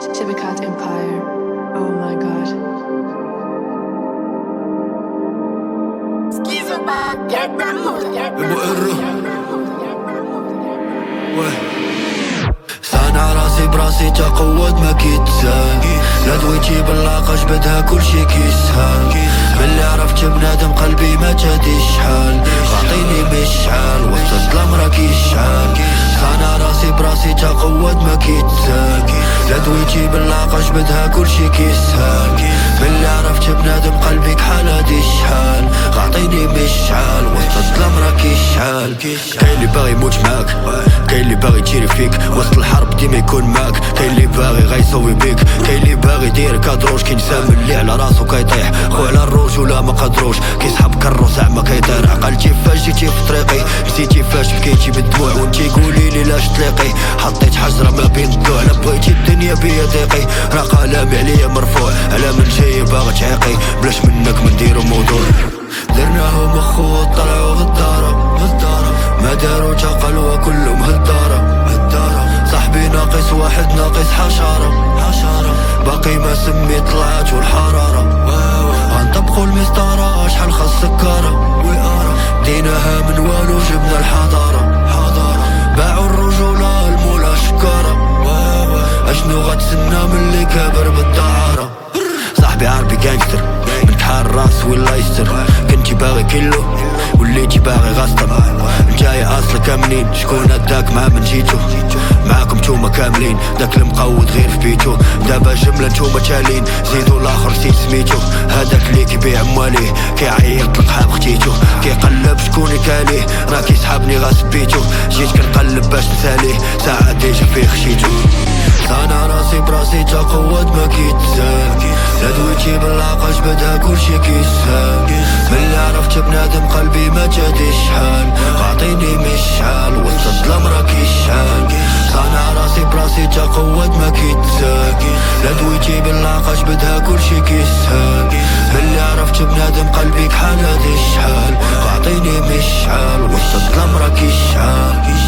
Shibikat Empire. Oh my god. صانع راسي براسي تقود ما كيتسال لا دويتي باللاقة جبدها كل شي كيسهل ملي عرفت بنادم قلبي ما جادي شحال عطيني مشعل وسط الظلام راه كيشعل صانع راسي براسي تقود ما كيتسال لا دويتي باللاقة جبدها كل شي كيسهل ملي عرفت بنادم قلبي كحال هادي كاين اللي باغي يموت معاك. كاين اللي باغي يتيري فيك. وسط الحرب ديما يكون معاك. كاين اللي باغي غيصوي بيك. كاين اللي باغي يدير كادروش. كينسى اللي على راسو كيطيح. خو على الروج ولا ما قدروش. كيسحب كرو زعما كيطير. عقلتي فاش جيتي في طريقي. نسيتي فاش بكيتي بالدموع وانتي قولي لي لاش تلاقي. حطيت حجرة ما بين الضلوع لا بغيتي الدنيا بيا ضيقي. راه قلمي عليا مرفوع. على من جاي باغي تعيقي. بلاش منك ما نديرو موضوع. درناهم اخو داروا تا قالوا كلهم هدارة صاحبي ناقص واحد ناقص حشرة حشرة باقي ما سمي طلعت والحرارة. غنطبقوا المسطرة شحال خاص سكارة. ديناها من والو جبنا الحضارة. حضارة باعوا الرجولة المولا شكارة أشنو غتسنى من اللي كابر بالدعارة؟ صاحبي عربي جانجستر من كحال راس ولا يستر. كنتي باغي كيلو وليتي باغي غاستر. جاي اصلك منين شكون هداك؟ مع من جيتو. معاكم توما كاملين. داك المقود غير في بيتو. دابا جملة نتوما تالين. زيدو الآخر سيت سميتو. هداك اللي كيبيع مواليه. كيعيط لقحاب ختيتو. كيقلب شكون كاليه راه كيسحابني غاس بيتو. جيت كنقلب باش نساليه. ساعة ديجا فيه خشيتو. صانع راسي براسي تقود ما كيتسال. لا دويتي بالعقل جبدها كلشي كيسهل عرفت بنادم قلبي ما جادي شحال عطيني مشعل وسط الظلام راه كيشعل صانع راسي براسي تقود ما كيتسال لا دويتي بالعقل جبدها كلشي كيسهل. ملي عرفت بنادم قلبي كحال هادي شحال عطيني مشعل وسط الظلام راه كيشعل